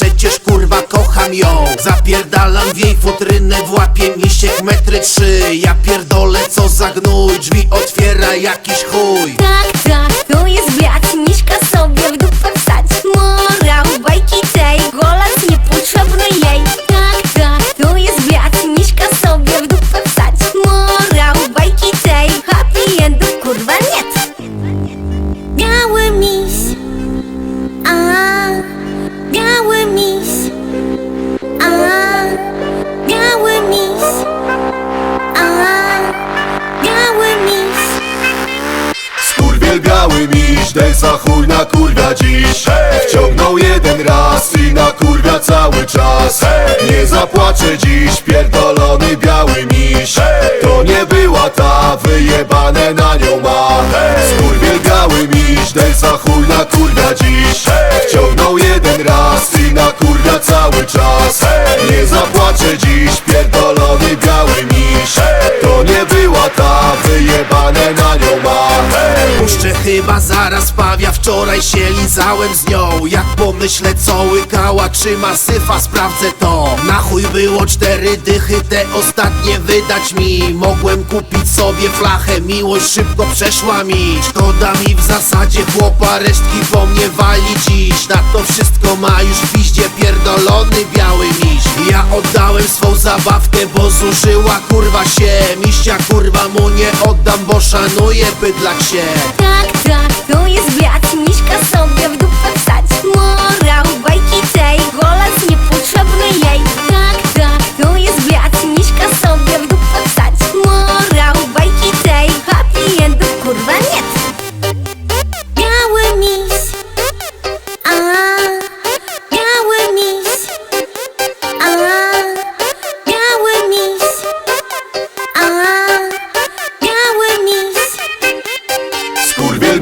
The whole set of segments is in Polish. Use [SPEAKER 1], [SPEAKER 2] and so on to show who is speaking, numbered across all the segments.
[SPEAKER 1] Przecież kurwa kocham ją. Zapierdalam w jej futrynę Włapię misiek metry trzy. Ja pierdolę co za gnój. Drzwi otwiera jakiś chuj.
[SPEAKER 2] Tak, tak, to jest Biały miś,
[SPEAKER 3] Dejsa chuj na kurwia dziś. Wciągnął jeden raz i na kurwia cały czas. Nie zapłaczę dziś, pierdolony biały miś. To nie była ta, wyjebane na nią ma. Skurwiel biały miś, Dejsa chuj na kurwia dziś. Wciągnął
[SPEAKER 1] chyba zaraz pawia Wczoraj się lizałem z nią. Jak pomyślę co łykała Czy ma syfa, sprawdzę to. Na chuj było cztery dychy Te ostatnie wydać mi. Mogłem kupić sobie flachę Miłość szybko przeszła mi. Szkoda mi w zasadzie chłopa Resztki po mnie wali dziś. Na to wszystko ma już w piździe Pierdolony biały miś. Ja oddałem swą zabawkę Bo zużyła kurwa się. Miścia kurwa mu nie oddam Bo szanuję bydlak się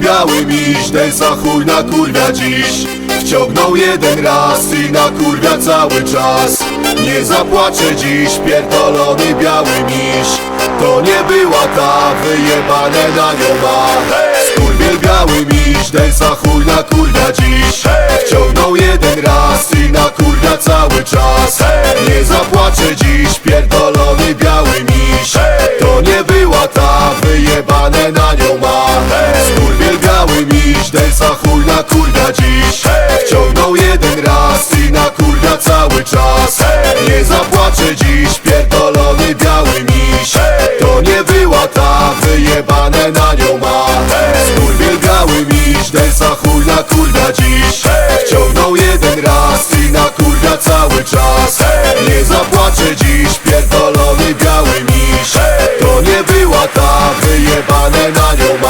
[SPEAKER 2] biały miś, Dejsa chuj na kurwia dziś. Wciągnął jeden raz i na kurwia cały czas. Nie zapłaczę dziś, pierdolony biały miś. To nie była ta, wyjebane na nią ma Skurwiel biały miś, Dejsa chuj na kurwia dziś. Wciągnął jeden raz i
[SPEAKER 3] na kurwia cały czas dziś Densa chuj na kurda dziś. Wciągnął jeden raz i na kurda cały czas. Nie zapłaczę dziś, pierdolony biały miś. To nie była ta, wyjebane na nią ma. Skurwiel biały miś, Densa chuj na kurda dziś. Wciągnął jeden raz i na kurda cały czas. Nie zapłaczę dziś, pierdolony biały miś. To nie była ta, wyjebane na nią ma.